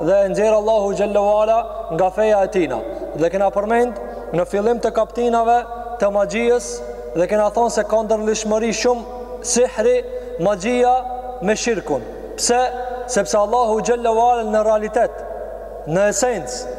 dhe e nxjerr Allahu xhallahu ala nga feja e tina dhe kena përmend në fillim të kaptinave të magjisë dhe kena thonë se ka ndërlishmëri shumë sihri magjia me shirkun pse sepse Allahu xhallahu ala në realitet në esencë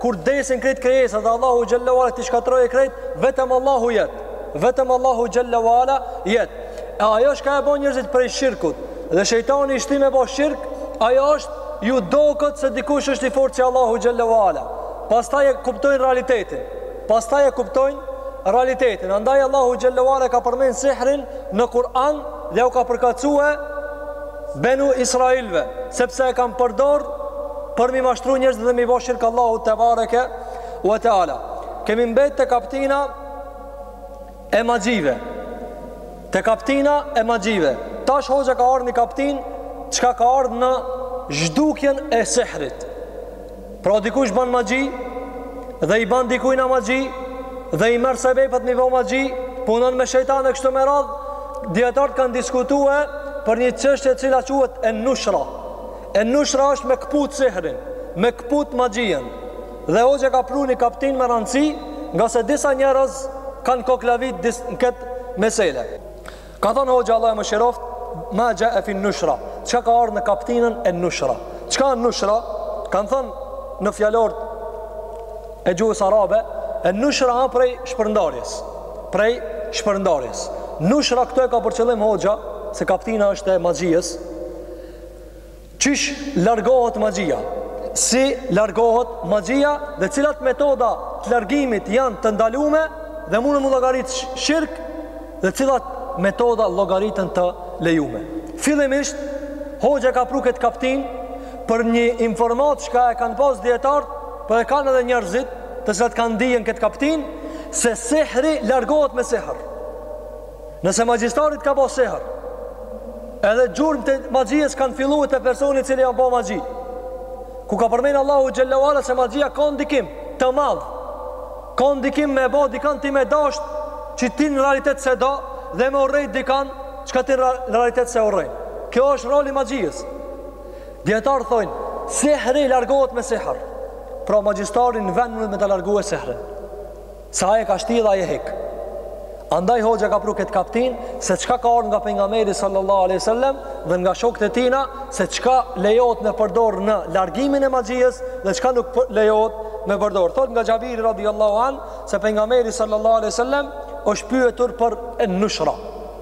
Kur vdesin krejt krijesat dhe Allahu xhallahu ala t'i shkatërroje krejt, vetëm Allahu jet. Vetëm Allahu xhallahu ala jet. E ajo çka e bon njerëzit prej shirkut dhe shejtani i shtin me bo shirk, ajo është ju doket se dikush është i fortë si Allahu xhallahu ala. Pastaj e kuptojnë realitetin. Pastaj e kuptojnë realitetin. Andaj Allahu xhallahu ala e ka përmend sihrin në Kur'an dhe jau ka përkatësue Benu Israilve, sepse e kanë përdor për m'i mashtru njerëzit dhe m'i bo shirk Allahut tebareke ue teala. Kemi mbet te kaptina e magjive. Te kaptina e magjive. Tash hoxha ka ardhë një kaptinë çka ka ardhë në zhdukjen e sihrit. Pra dikush ban magji dhe i ban dikujna magji dhe i merr sebepet m'i bo magji, punon me shejtan e kështu me radhë, dijetarët kanë diskutue për një çështje e cila quhet en-nushra. En-nushra është me kput sihrin, me kput magjinë. Dhe hoxha ka pru një kaptinë me rëndësi, ngase disa njerëz kanë koklavit diç në këtë mesele. Ka thënë hoxha Allahu e mëshiroftë, ma xhae fin nushra, çka ka ardhë në kaptinën en-nushra. Çka a nushra, kanë thënë në fjalorët e gjuhës arabe, en-nushra a prej shpërndarjes. Prej shpërndarjes. Nushra këtu e ka për qëllim hoxha, se kaptina është e magjisë, Qysh largohet magjia? Si largohet magjia dhe cilat metoda të largimit janë të ndalume dhe mund m'u llogarit shirk dhe cilat metoda llogariten të lejume. Fillimisht, Hoxha e ka pru këtë kaptinë për një informatë çka e kanë pas dijetarët, por e kanë edhe njerëzit të cilat kanë dije n'këtë kaptinë, se sihri largohet me sihr. Nëse magjistari t'ka bo sihr, edhe gjurmët e magjisë kanë fillue te personi cili i kanë bo magji. Kur ka përmend Allahu xhelle ue ala se magjia ka ndikim të madh, ka ndikim me bo dikan ti me dasht që ti në realitet s'e do dhe me urrejt dikan çka ti në realitet s'e urren. Kjo është roli i magjisë. Dijetarët thojnë, sihri largohet me sihr, pra magjistari n'gjendje me ta largue sihrin. Se ai e ka shti dhe ai e hek. Andaj hoxha ka pru këtë kaptinë se çka ka ardhur nga pejgamberi sallallahu alaihi wasallam dhe nga shokët e tina se çka lejohet me përdor në largimin e magjisë dhe çka nuk lejohet me përdor. Thot nga Xhabiri radhiyallahu an se pejgamberi sallallahu alaihi wasallam është pyetur për nushra.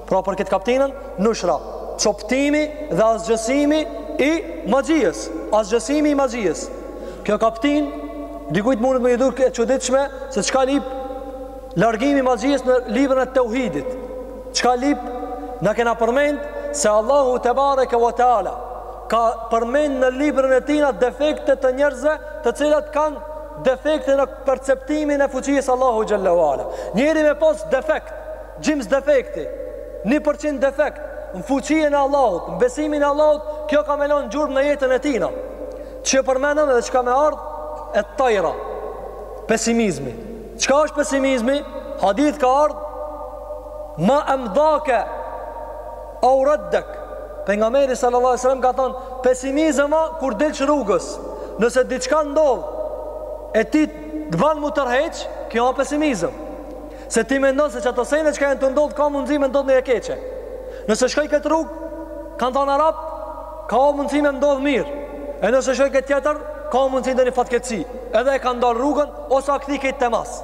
Pra për këtë kaptinë, en-nushra, coptimi dhe asgjësimi i magjijës. Asgjësimi i magjijës. Kjo kaptin, dikujt mundet me iu duk e çuditshme, se çka lyp largimi i magjijës në librën e teuhidit. Çka lyp, na kena përmend, se Allahu tebareke ve teala, ka përmend në librën e tina defekte të njerëzve të cilat kanë defekte në perceptimin e fuqijës Allahut xhel-le ve ala. Njeri me pas defekt, Gjyms defekti, një përqind defekt, në fuqien e Allahut, në besimin e Allahut, kjo ka me lon gjurmë në jetën e tina. Që e përmendëm edhe që ka me ardhë, et-tijera, pesimizmi. Çka është pesimizmi? Hadith ka ardhë, ma emdake, ev reddek. Pejgamberi sallallahu alejhi ve sellem ka thonë, pesimizëm a kur dilsh rrugës, nëse diçka ndodhë, e ty të ban m'u tërheq, kjo a pesimizëm. Se ti mendon se qato sene çka janë tu ndodhë, ka mundësi me ndodhë një e keqe. Nëse shkoj këtë rrugë, kanë thonë arabët, ka mundësi me ndodhë mirë. E nëse shkoj këtë tjetër, ka mundësi ndonjë fatkeqësi. Edhe e kanë ndalë rrugën, ose a kthy krejt te mas.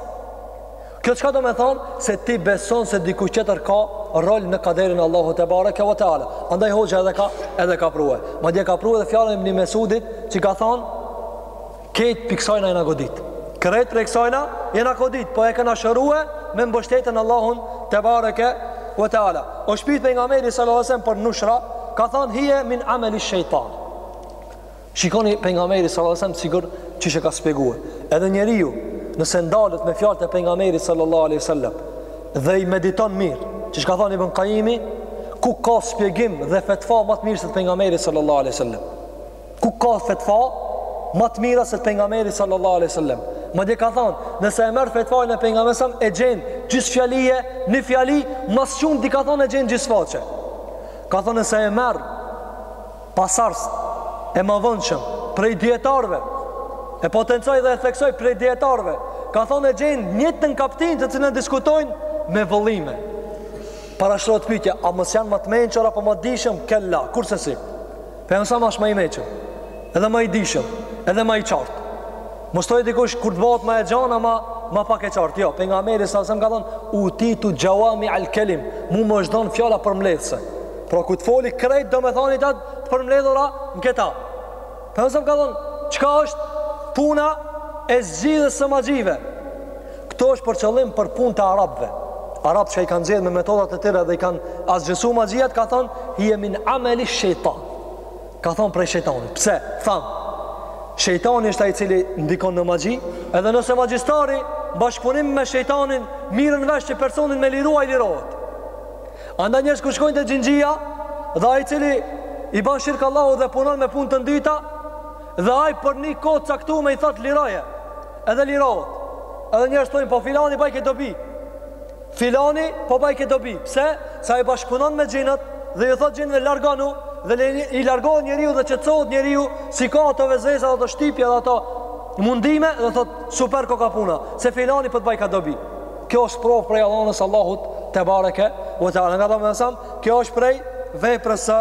Kjo çka do me thonë, se ti beson se dikush tjetër ka rol në kaderin e Allahut tebareke ve teala. Andaj hoxha edhe ka, edhe ka prue. Madje ka prue edhe fjalën e Ibn Mesudit, që ka thonë, Krejt prej kësajna jena godit. Krejt prej kësajna jena godit, po e kena shërue me mbështetje n'Allahun tebareke ve teala. Osht pyt Pejgamberi sallallahu alejhi ve sellem për nushra, ka thonë hije min amelish-shejtan. Shikoni Pejgamberi sallallahu alejhi ve sellem sigur qysh e ka spjegue. Edhe njeriu, nëse ndalet me fjalët e Pejgamberit sallallahu alejhi ve sellem dhe i mediton mirë, qysh ka thonë Ibn Kajimi, ku ka spjegim dhe fetva ma të mirë se t'Pejgamberit sallallahu alejhi ve sellem. ku ka fetva ma të mira se pejgamberi sallallahu alaihi wasallam. Madje ka thonë, nëse e merr fetvanë e pejgamberit sallallahu alaihi wasallam e gjen gjys fjalie, ni fjali ma s'shumti, ka thonë e gjen gjys faqe. Ka thonë nëse e merr pasardhës e ma vonshëm prej dietarëve e potencoj dhe e theksoj prej dietarëve, ka thonë e gjen njejtën kaptin të cilën diskutojnë me vëllime. Parashtrohet pyetja, a mos janë ma të mençur apo ma t'dijshëm kella, kurrsesi? Pensam asht ma i meqëm Edhe ma i dishëm Edhe ma i qartë Mos të e dikush kur të bëhet ma e gjana ma, ma pak e qartë Jo, për nga meri sa se më ka thonë U ti tu gjawami al kelim Mu më është donë fjala për mledhëse Pra ku të foli krejt do me thani të për mledhura në këta Pensam ka thonë Qka është puna e zgjidhës së magjive Këto është për qëllim për punët e arabëve. Arabët që i kanë zgjedh me metodat e tyre dhe i kanë asgjësu magjijat, ka thonë, hije min ameli shejtan. Ka thonë prej shejtanit. Pse? Thamë, shejtani është ai cili ndikon në magji, edhe nëse magjistari bashkëpunim me shejtanin, mirren vesh që personin me liru, ai lirohet. Andaj njerëzit kur shkojnë te xhinxhija, dhe ai cili i banë shirk Allahut dhe punon me punë të ndyta, Dhe ai për një kohë të caktume i thotë liroje. Edhe lirohet. Edhe njerëzit thonë po filani bajke dobi. Filani po bajke dobi. Pse? Se ai bashkëpunon me xhinët dhe i thotë xhinëve largonu dhe i largohet njeriut dhe qetësohet njeriu s'i ka ato vesvesa ato shtypje dhe ato mundime dhe thotë super koka puna. Se filani po të bajka dobi. Kjo është sprovë prej anës së Allahut tebareke ue teala. Nga thamë se, kjo është prej veprës së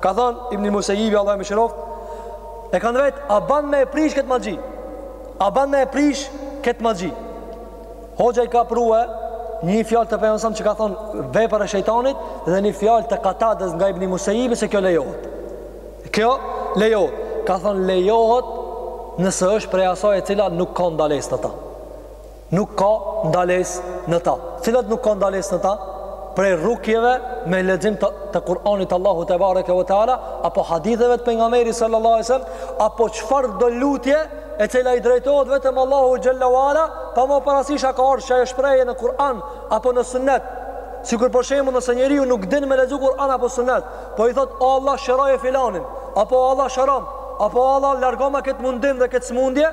Ka thënë Ibn Musejibi Allahu e mëshiroftë, e kanë vet a ban me e prish kët magji. A ban me e prish kët magji. Hoxha i ka prue një fjalë të pejgamberit që ka thënë vepra e shejtanit dhe një fjalë të Katadës nga Ibn Musejibi se kjo lejohet. Kjo lejohet. Ka thënë lejohet nëse është prej asaj e cila nuk ka ndalesë në ta. Nuk ka ndalesë në ta. Cilat nuk ka ndalesë në ta? Prej rukjeve me lexim të, të Kur'anit të Allahut tebareke ve teala apo haditheve të pejgamberit sallallahu alajhi wasallam apo çfarë do lutje e cila i drejtohet vetëm Allahut xhalla wa ala, pa marrë parasysh a ka ardh ajo shprehje në Kur'an apo në Sunnet. Sikur për shembull nëse njeriu nuk din me lexu Kur'an apo Sunnet, po i thot o Allah shëroje filanin, apo Allah shërom, apo Allah largoma këtë mundim dhe këtë smundje,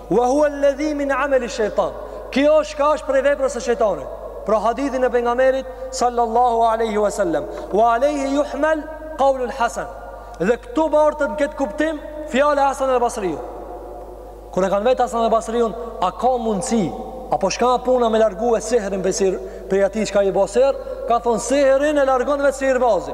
Wa huwa alladhi min amali shaytan. Kjo çka është prej veprës së shejtanit. Pra hadithin e pejgamberit sallallahu alaihi wasallam. Wa alaihi yuhmal qawl al-Hasan. Dhe këtu bartet në këtë kuptim fjala e Hasan al-Basriut. Kur e kanë vet Hasan al-Basriun, a ka mundësi apo si asht puna me largue sihrin prej atij që ka i bo sihr, ka thon sihrin e largon vetë sihirbazi.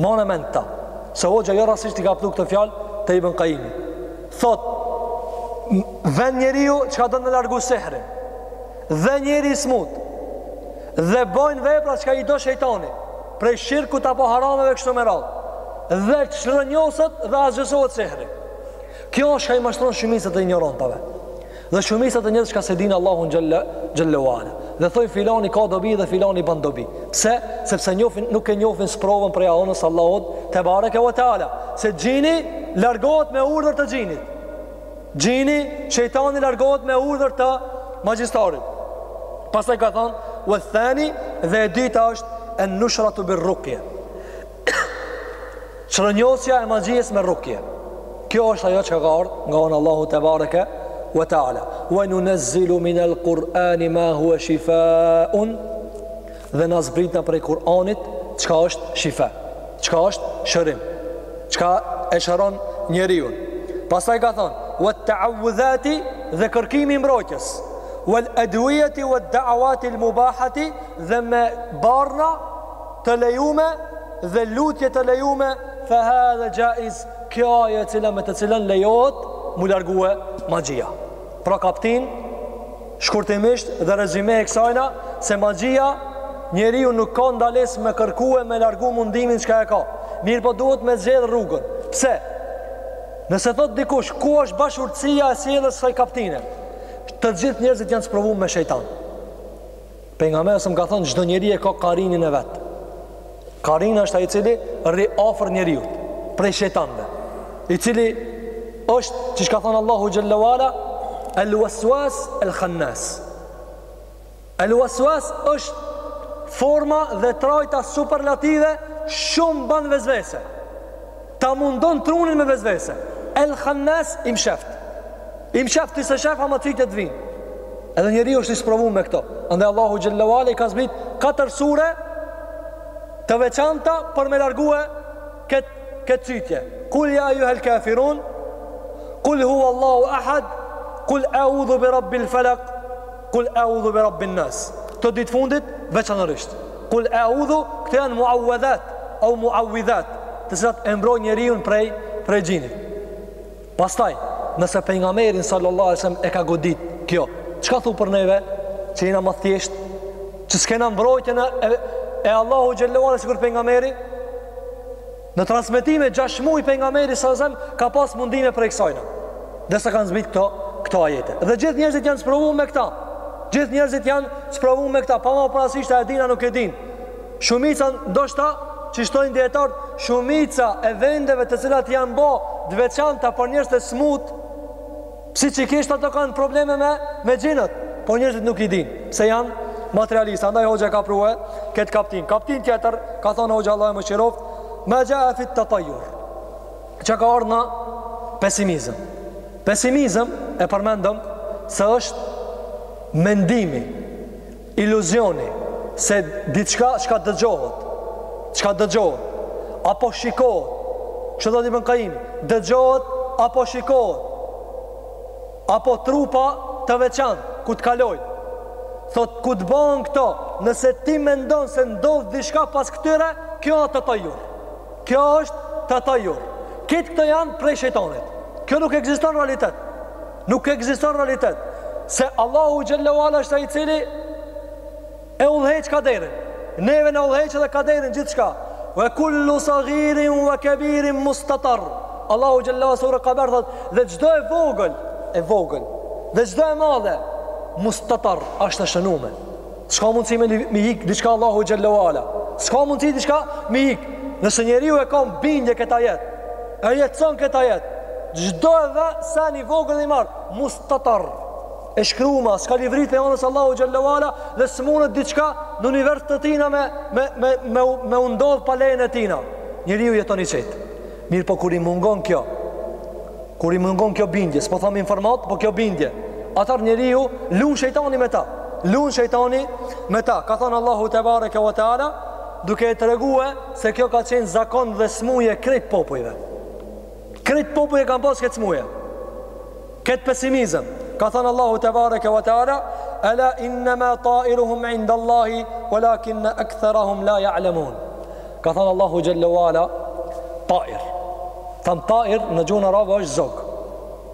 Mane mend këta, se hoxha jo rastësisht i ka pru këtë fjalë të Ibn Kajimit. Thot, vjen njeriu çka don me largu sihrin, dhe njeri i smutë, dhe bojnë vepra çka i do shejtani, prej shirkut apo harameve kështu me radhë, dhe çrrënjoset dhe asgjësohet sihri. Kjo është çka i mashtron shumicën e injorantave. Dhe shumica e njerëzve që s'e dinë Allahun xhalla wa ala dhe thonë filani ka dobi dhe filani ban dobi. Pse? Sepse njohin nuk e njohin sprovën prej anës së Allahut tebareke ve teala. Se xhini largohet me urdhër të xhinit. Xhini shejtani largohet me urdhër të magjistarit. Pastaj ka thonë, "Wa thani dhe e dyta është an nushratu bir ruqya." Çrrënjosja e magjies me rukje. Kjo është ajo që ka ardhë nga ana Allahut tebareke wa ta'ala. Wa nunezzilu min al Kur'ani ma hua shifa un dhe na zbritna prej Kur'anit çka është shifa, çka është shërim, çka e shëron njeriun. Pastaj ka thonë, wa ta'awudhati dhe kërkimi i mbrojtjes, wa l'adwijati wa da'awati l'mubahati dhe me barna Të lejume dhe lutje të lejume fe hadhe jaiz kjo ajo e cila me të cilën lejohet m'u largue magjia pra kaptina shkurtimisht dhe rezyme e kësajna se magjia njeriu nuk ka ndalesë me kërkue me largu mundimin çka e ka mirëpo duhet me zgjedhë rrugën pse nëse thot dikush ku është bashkurtësia e sjelljes së kësaj kaptine të gjithë njerëzit janë sprovu me shejtan Pejgamberi sa ka thënë çdo njeri e ka karinin e vet. Karin është ai i cili rri afër njeriut prej shejtanëve. I cili është, siç ka thënë Allahu xhelle ue ala, el waswas el khannas. El waswas është forma dhe trajta superlative shumë ban vesvese. Ta mundon trunin me vesvese. El Khannas i msheft. I msheft ti s'e shef ama cytje të vin. Edhe njeriu është i sprovu me këto. Andaj Allahu xhelle ue ala i ka zbrit katër sure të veçanta për me largue kët kët cytje. Kul ja ayyuhal kafirun Kul huwa Allahu ahad Kul a'udhu bi rabbil falaq Kul a'udhu bi rabbin nas. Kto dy t'fundit veçanërisht. Kul e'udhu, këto janë mu'awwadhat au mu'awwidhat, të cilat e mbrojnë njeriun prej prej xhinit. Pastaj, nëse pejgamberin sallallahu alajhi wasallam e ka godit kjo, çka thu për neve që jena ma t'thjeshtë, që s'kena mbrojtjen e, e Allahut xhelle ue ala sikur pejgamberi Në transmetime gjashtë muaj pejgamberi sallallahu alajhi wasallam ka pas mundime prej kësajna. Derisa kanë zbrit këto këto ajete. Dhe gjithë njerëzit janë sprovuar me këta. Gjithë njerëzit janë sprovuar me këta, pa marrë parasysh a e dinë a nuk e dinë. Shumica ndoshta kështu thojnë dijetarët, shumica e vendeve të cilat janë bë të veçanta për njerëz të smutë, Psiqikisht ato kanë probleme me, me xhinët, por njerëzit nuk i din, se janë materialistë. Andaj hoxha e ka prue, këtë kaptinë. Kaptina tjetër, ka thonë hoxha Allahu e mëshiroftë, ma xha'e fit tetajur, çka ka ardhë në pesimizëm. Pesimizëm, e përmendëm, se është mendimi, Iluzioni se diçka çka dëgjohet, çka dëgjohet apo shikohet, kështu thot ibn kajim, dëgjohet apo shikohet. Apo trupa të veçantë ku të kaloj. Thot ku të bën këto, nëse ti mendon se ndodh diçka pas këtyre, kjo është tatajur. Kjo është tatajur. Këtë këto janë prej shejtanit. Kjo nuk ekziston në realitet. Nuk ekziston realitet se Allahu xhallahu ala është ai i cili e udhëheq kaderin. Neve na udhëheq edhe kaderin, gjithçka. Wa kullu saghirin wa kabirin mustatar. Allahu xhallahu sura Kamer thot dhe çdo e vo, e vogël, dhe çdo e madhe mustatar është e shënume. S'ka mundësi me, me i hik diçka Allahu xhallahu ala. S'ka mundësi diçka me i hik. Nëse njeriu e ka bindje këta në jetë, e jetëson këta në jetë, çdo edhe sen i vogël dhe i madh, mustatar, e shkruma, s'ka livritje jonës Allahu xhallahu ala, dhe s'munët diçka në univers të tina me, me, me, me, me u ndodh pa lejën e tina. Njeriu jeton i qetë. Mirëpo kur i mungon kjo, kur i mungon kjo bindje, s'po thamë informat, po kjo bindje, atar njeriu, lun shejtani me ta, lun shejtani me ta, ka thonë Allahu tebareke ve teala, duke e tregu se kjo ka qenë zakon dhe smuje krejt popujve. Krejt popujve kanë pas këtë smuje. Këtë pesimizëm, ka thënë Allahu tebareke ve teala, Ela inma ta'iruhum inda Allahi, walakin aktharuhum la ya'lamun. Ka thënë Allahu xhalla wala, ta'ir. Tham ta'ir në gjuhën arabe është zog.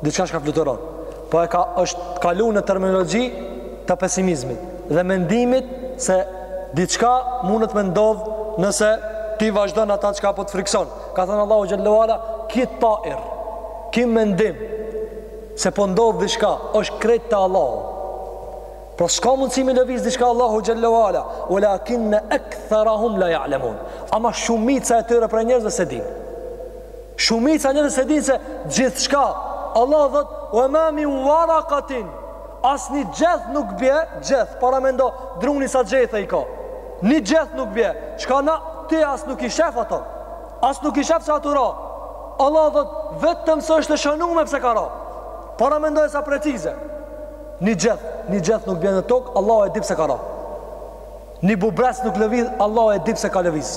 Diçka çka fluturon. Po e ka është kalu në terminologji të pesimizmit dhe mendimit se diçka mundet me ndodh nëse ti vazhdon ata çka po të frikson. Ka thënë Allahu xhallahu ala ki tair, ki mendim se po ndodh diçka, është krejt te Allahu. Pra s'ka mundësi me lëviz diçka Allahu xhallahu ala, walakin aktharuhum la ya'lamun. Ama shumica e tyre prej njerëzve s'e din. Shumica e njerëzve s'e din se gjithçka Allahu thot, "Wa ma min waraqatin Asnjë gjeth nuk bje, gjeth, paramendo, druni sa gjethe i ka. Një gjeth nuk bje, çka na, ti as nuk i shef ato. As nuk i shef se aty ra. Allahu thot, vetëm se është e shënume pse ka ra. Paramendoje sa precize. Një gjeth, një gjeth nuk bje në tokë, Allahu e di pse ka ra. Një bubres nuk lëviz, Allahu e di pse ka lëviz.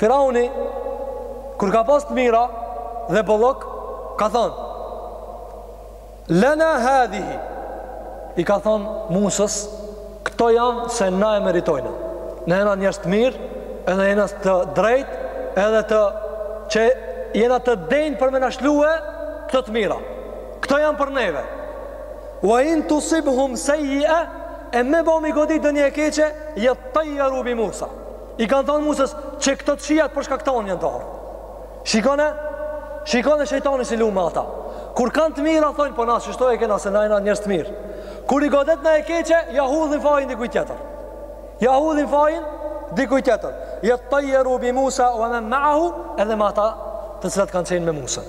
Firauni kur ka pas të mira dhe bollok ka thon lena hadhihi i ka thon Musës këto janë se na e meritojnë. Ne jena njerëz të mirë, edhe jena të drejtë, edhe të që jena të denjë për me na shlue këto të mira. Këto janë për neve. We in tusibhum sejjie e me bomi godit donjë e keqe, jettajjeru bi Musa. I kanë thonë Musës që këto të kqijat për shkak tonë janë ardh. Shikone, shikone shejtani si lu me ata. Kur kanë të mira thonë po na shështoj e kena se na jena njerëz të mirë. Kur i godet naj e keqe, ja hudhin fajin dikuj tjetër. Ja hudhin fajin dikuj tjetër. Jettajjeru bi Musa we men meahu, edhe me ata të cilat kanë qenë me Musën.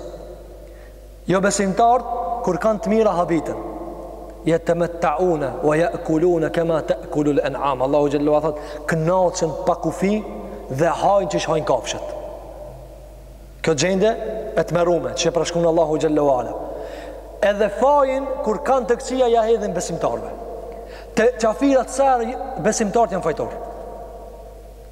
Jobesimtarët kur kanë të mira habiten. Jetemetteune we je'kulune kema te'kulul en'am. Allahu xhelle ala thot, kënaqen pa kufi dhe hajnë qysh hajnë kafshët. Kjo gjende e tmerrume, që e përshkrun Allahu xhelle ue ala. Edhe fajin, kur kanë të këqija, ja hedhin besimtarve. Te qafirat sërish, besimtarët janë fajtorë.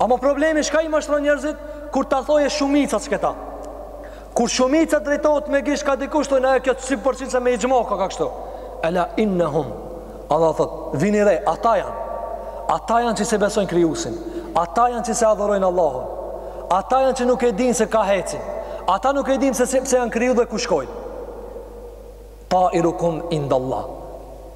Ama problemi çka i mashtron njerëzit kur ta thojë shumica qëta. Kur shumica drejtohet me gisht ka dikush thonë ajo kjo sto porcent se me gjithmonë ka kështu. Ela innehum. Allah thot, vini re, ata janë. Ata janë që s'e besojnë krijuesin. Ata janë që s'e adhurojnë Allahun. Ata janë që nuk e dinë se ka hecin. Ata nuk e dinë se pse janë kriju dhe ku shkojnë. Tairukum indallah.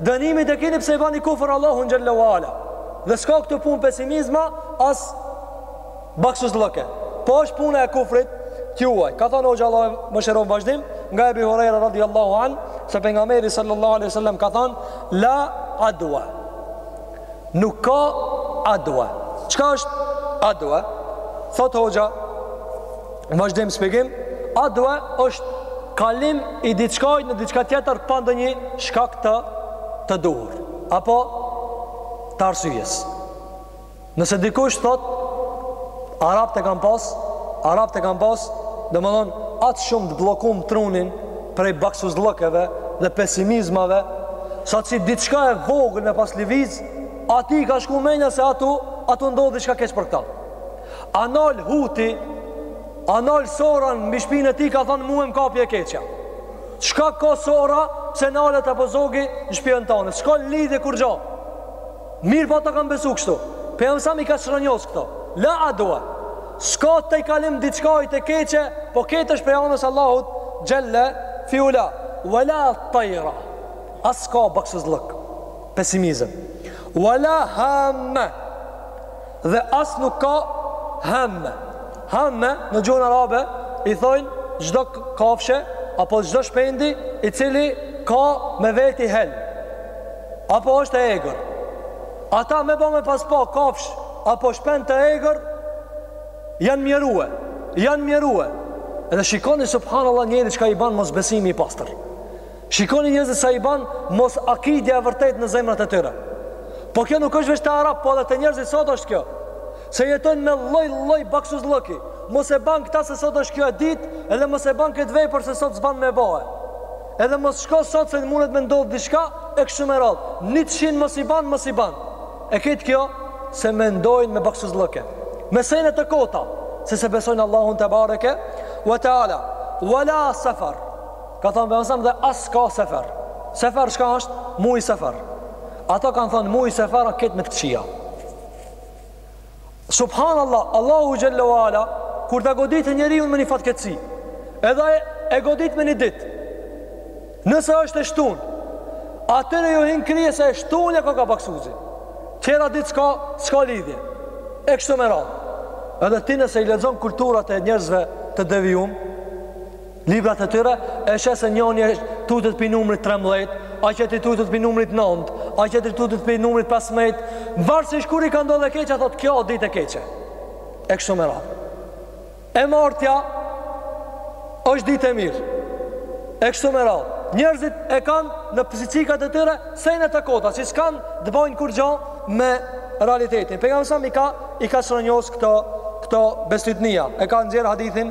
Dënimin e kini pse i bani kufër Allahun xhelle ue ala. Dhe s'ka këtu punë pesimizma, as baksuzllëke. Po është puna e kufrit t'juaj. Ka thonë hoxha Allahu e mëshiroftë vazhdim, nga Ebi Hurejra radiallahu anhu, se Pejgamberi sallallahu alejhi we sel-lem ka thonë, la adua. Nuk ka adua. Çka është adua? Thot hoxha, në vazhdim shpjegim, adua është kalim i diçkajt në diçka tjetër pa ndonjë shkak të, të duhur. Apo të arsyjes. Nëse dikush thot, arabët e kanë pas, arabët e kanë pas, domethonë, aq shumë të bllokum trunin, prej baksuzllëkeve dhe pesimizmave, sa që diçka e vogël me pas lëviz, atij i ka shku menja se atu, atu ndodhë diçka keq për këta. A nal huti, a nal sorra, mbi shpinë e tij ka thonë mu e m'kapi e keqja. Çka ka sorra, pse nalet apo zogi në shpijën tane, s'ka lidhje kurgjo. Mirë po ata kanë besu kështu. Pejgamberi sa i ka çrrënjos këto. La adwa. S'ka tejkalim diçka i të keqes, po kejt është prej anës Allahut xhelle fi ula. Wala tayra. As ka baksuzllëk. Pesimizëm. Wala hamme. Dhe as nuk ka hamme. Hamme në gjuhën arabe i thojnë çdo kafshe apo çdo shpendi i cili ka me veti hel. apo është e egër. Ata me bo me pas pa kafshë apo shpen të egër, janë mjerue, janë mjerue. Edhe shikoni subhanallah njeri çka i ban mosbesimi i pastër. Shikoni njerëzit sa i ban mos akidja e vërtetë në zemrat e tyre. Po kjo nuk është veç te arabt, po edhe te njerëzit sot është kjo. Se jetojnë me lloj-lloj baksuzllëki. Mos e ban këta se sot është kjo e ditë, edhe mos e ban këtë vepër se sot s'ban me bo e. Edhe mos shko sot se mundet me ndodh diçka e kështu me radhë. 100 mos i ban, mos i ban. E kejt kjo se mendojnë me baksuzllëke. Me sene të kota, se s'e besojnë Allahun tebareke wa taala. Wala safar. Ka thënë vetëm dhe as ka safar. Safar çka është? Muaj safar. Ata kanë thënë muaj safar a kejt me të kqija. Subhanallah, Allahu xhelle wa ala, kur ta goditë njeriun me një fatkeqësi, edhe e godit me një ditë, nëse është e shtun, atëherë ju hin n'krye se e shtunja ka ka baksuzi, tjera ditë s'ka, s'ka lidhje, e kështu me radhë. Edhe ti nëse i lexon kulturat e njerëzve të devijum, Librat e tyre, e sheh se njoni tutet pi numrit 13, ai tjetri tutet pi numrit 9, ai tjetri tutet pi numrit 15, varësisht kur i ka ndodh e keqja thotë kjo është ditë e keqe. E kështu me radhë. E martja është ditë e mirë. E kështu me radhë. Njerëzit e kanë në psihikat e tyre sene të kota, si s'kanë të bëjnë kurgjo me realitetin. Pejgamberi sa i ka i ka çrrënjos këto këto bestytnia. E ka nxjerr hadithin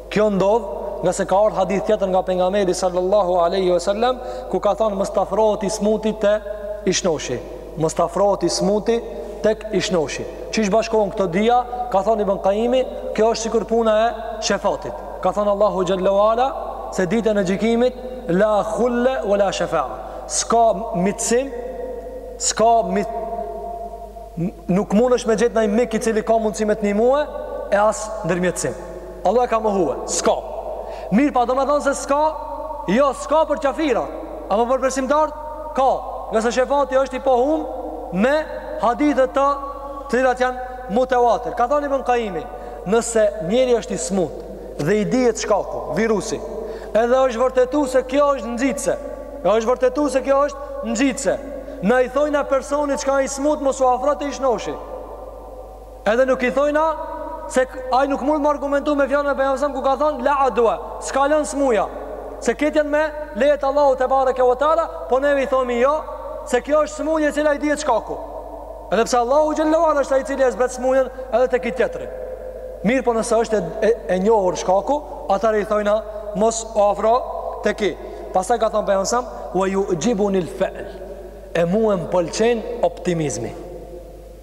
Kjo ndodh ngase ka ardhur hadith tjetër nga pejgamberi sallallahu alaihi wasallam ku ka thënë mos t'afrohet i smuti te i shnoshi. Mos t'afrohet i smuti tek i shnoshi. Qysh bashkohen këto dyja, ka thënë Ibn Qayimi, kjo është sikur puna e shefaatit. Ka thënë Allahu xhelle wa ala se ditën e gjykimit la khulla wala shafa. S'ka miqësim, s'ka mik nuk mundesh me gjetë naj mik i cili ka mundësi me të ndihmue e as ndërmjetësim. Allah e ka mohue, s'ka. Mirëpo domethonë se s'ka, jo, s'ka për qafirat, apo për besimtartë, ka, ngase shefati është i pohum me hadithet të cilat janë mutewatir. Ka thonë Ibn Kajimi, nëse njeri është i smut dhe i dihet shkaku, virusi, edhe është vërtetu se kjo është ngjitëse, e është vërtetu se kjo është ngjitëse, na i thojna personit që koka i smut, mos u afro te i shnoshi. Edhe nuk i thojna se ai nuk mund m'argumentu me fjalën e pejgamberit sa ku ka thënë la adwa, s'ka kalon smuja. Se kthehen me leje të Allahut tebareke ve teala, po ne i thomi jo, se kjo është smujë e cila i dihet shkaku. Edhe pse Allahu xhallahu ala është ai i cili e zbret smujën edhe te ky tjetri. Mirëpo nëse është e, e, e njohur shkaku, atëherë i thojna mos afro te ky. Pastaj ka thënë pejgamberi sa wa yujibunil fa'l. E mua më pëlqen optimizmi.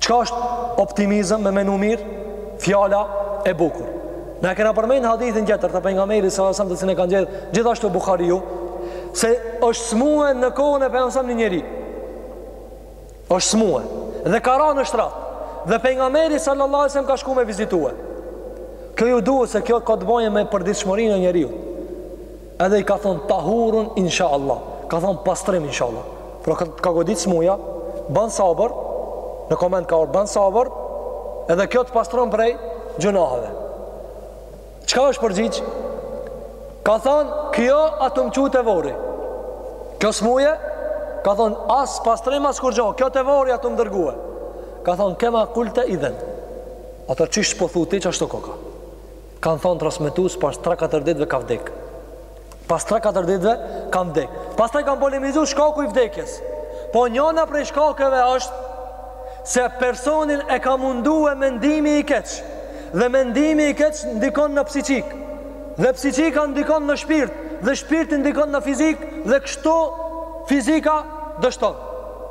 Çka është optimizëm me menu mirë? Fjala e bukur. Na e kena përmenë hadithin tjetër të pejgamberit salallahu alejhi selem të cilin e ka gjith, gjithashtu Buhariu, se është smue në kohën e pejgamberit një njeri. është smue. Dhe ka ra në shtrat. Dhe pejgamberi salallahu alejhi selem ka shku me vizitue. Kjo ju duhet se kjo ka të bojë me përditshmërinë e njeriut. Edhe i ka thonë tahurun insha Allah, ka thonë pastrim insha Allah. Pra t'ka godit smuja, ban sabër, në koment ka thonë, ban sabër, edhe kjo të pastron prej gjunahëve. Çka është përgjigj? Ka thonë, kjo ka me m'çu te vorri. Kjo smuje, ka thonë, as pastrim, as kurgjo, kjo te vorri ka me m'dërgue. Ka thonë, kema kulte idhen. Atëherë qysh po thu ti qashtu koka. Kanë thënë transmetuesit pas tre katër ditëve ka vdek. Pas tre katër ditëve ka vdek. Pastaj kanë polemizu shkaku i vdekjes. Po njëna prej shkakeve është se personin e ka mundue mendimi i keq. Dhe mendimi i keq ndikon në psikik. Dhe psikika ndikon në shpirt, dhe shpirti ndikon në fizik dhe kështu fizika dështon.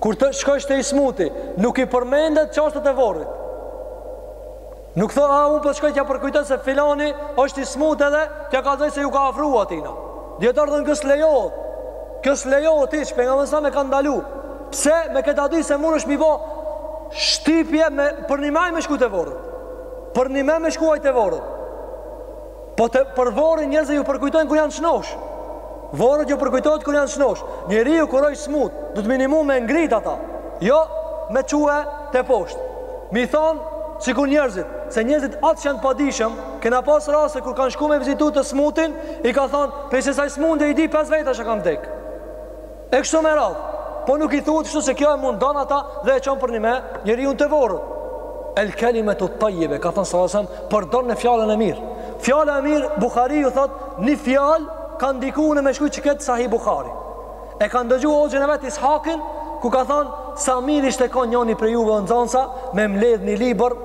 Kur të shkosh te i smuti, nuk i përmendet çështjet e vorrit. Nuk thon, a unë po shkoj t'ja përkujtoj se filani është i smut edhe t'ja kallzoj se ju ka afrua atina. Dijetarët thon kjo s'lejohet. Kjo s'lejohet hiç, pejgamberi sa e ka ndalu. Pse me këtë hadith se mundesh mi bë shtypje për njëmend me shku te vorri. Për njëmend me shku ai te vorri. Po për vorrin njerëzve ju përkujtojmë kur janë shnosh. Vorri ju përkujtohet kur janë shnosh. Njeriu kur është smut, do të minimumi me ngrit ata. Jo me çue te poshtë. Mi thon sikur njerëzit, se njerëzit që janë padijshëm, kena pas raste kur kanë shku me vizitu të smutin, i ka thon, "Prej ksaj smundje i di pesë veta që kanë vdek." E kështu me radhë, po nuk i thuhet kështu se kjo e mundon ata dhe e çon përnime njeriun te vorret. El kelimetu tajjibe, ka thënë sallallahu alajhi wasallam, përdorne fjalën e mirë. Fjala e mirë, Buhari ju thot, një fjallë ka ndiku në me shkru qëkëtë Sahih Buhari. E ka ndëgju hoxhën e vet Ishakin, ku ka thënë, sa mirë ishte kan njoni prej juve o nxanësa, me mbledh një libër,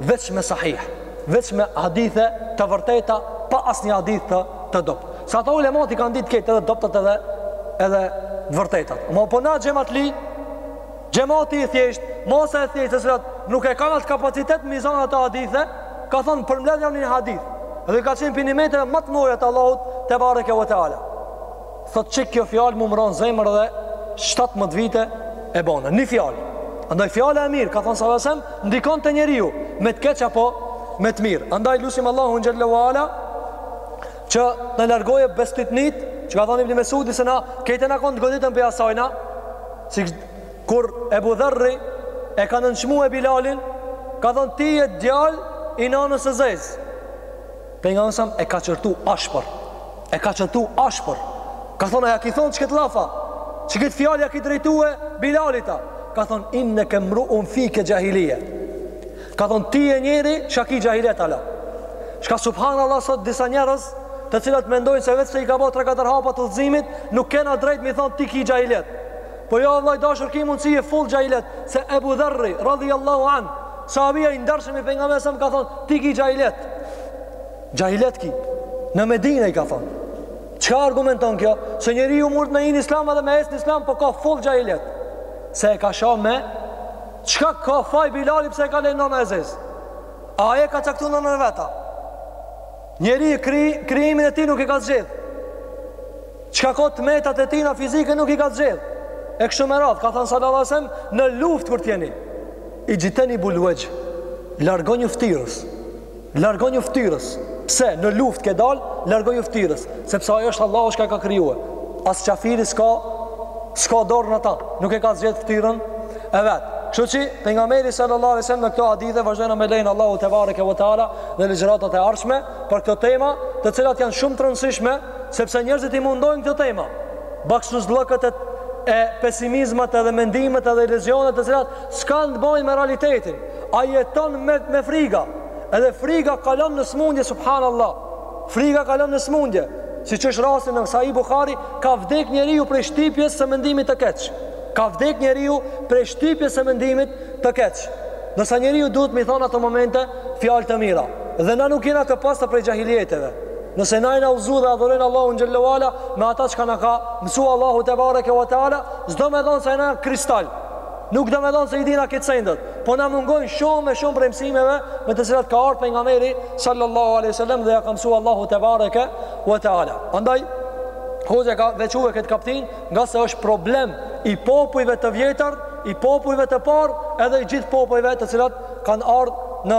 veç me sahih, veç me hadithe të vërteta, pa asnjë hadith të të dobt. Se ata ulemat i kanë ditë këtë edhe dobtat edhe edhe të vërtetat. Ma po na xhematli, xhemati i thjesht, masa e thjesht, të cilat nuk e kanë atë kapacitet mi zanë ato hadithe, ka thonë përmbledhja një hadith. Dhe ka qenë prej nimeteve më të mëdha të Allahut tebareke ve teala. Thot qikjo fjalë më mron zemër dhe 17 vite e bona. Një fjalë. Andaj fjala e mirë, ka thënë sallallahu alajhi wasallam, ndikon te njeriu me të keq apo me të mirë. Andaj lusim Allahun xhelle ve ala që na largoje bestitnit, që ka thënë Ibn Mesudi se na kejt jena kon të goditun prej asajna, sikur Ebu Dherri e ka nënçmu e Bilalin, ka thënë ti je djal i nanës së zezë. Pejgamberi sa e ka qortu ashpër. E ka qortu ashpër. Ka thonë a ja ki thon qëket llaf a. Qëket fjalë ja ki drejtue Bilalit a. Ka thonë inneke mruun fike xhahilije. Ka thonë ti je njeri çka ki xhahilet hala. Çka subhanallahu sot disa njerëz të cilët mendojnë se veç se i ka bërë tre katër hapa të udhëzimit, nuk kena drejt mi thon ti ki xhahilet. Po jo vëlla i dashur ki mundsi e full xhahilet se Ebu Dherri radhiyallahu an sahabia i ndershëm i pejgamberit sa më ka thon ti ki xhahilet. Xhahilet ki. Në Medinë i ka thon. Çka argumenton kjo? Se njeriu mund me hi n'Islam edhe me ecë në Islam, po ka full xhahilet. Se e ka sha me çka ka faj Bilali pse e ka le nëna e zez. A e ka caktu nënën vet a? Njeri kri, krijimin e tij nuk e ka zgjedh. Çka ka të metat e tina fizike nuk i ka zgjedh. E kështu me radhë, ka thënë sallallahu alajhi wasallam, në luftë kur të jeni, ixhtenibul vexh. Largonju ftyrës. Largonju ftyrës. Pse në luftë ke dal, largoju ftyrës, sepse ajo është Allahu që ka krijuar. As kafiri s'ka s'ka dorë në ta, nuk e ka zgjedh ftyrën e vet. Kështu që pejgamberi sallallahu alajhi wasallam në këto hadithe vazhdojna me lejen e Allahut tebareke ve teala në ligjëratat e ardhshme për këto tema, të cilat janë shumë të rëndësishme sepse njerëzit i mundojnë këto tema. Baksuzllëkët e, e pesimizmat edhe mendimet edhe iluzionet të cilat s'kanë të bëjnë me realitetin. A jeton me, me friga. Edhe friga kalon në smundje, subhanallah. Friga kalon në smundje. Siç është rasti në Sahih Buhari, ka vdek njeriu prej shtypjes së mendimit të keq. Ka vdek njeriu prej shtypjes së mendimit të keq. Ndërsa njeriu duhet mi thonë ato momente, fjalë të mira. Dhe na nuk jena të pastër prej xhahilieteve. Nëse na jena udhëzu dhe adhurojmë Allahun xhallahu ala me ata çka na ka mësu Allahu te bareke ve teala, s'do me thonë se jena kristal. Nuk do me thonë se i dina krejt sendet, po na mungojnë shumë e shumë prej mësimeve me të cilat ka ardhur pejgamberi sallallahu alaihi wasallam dhe ja ka mësu Allahu te bareke ve teala. Andaj Hoxha ka veçuar këtë kaptinë ngase është problem i popujve të vjetër, i popujve të parë, edhe i gjithë popujve të cilat kanë ardhur në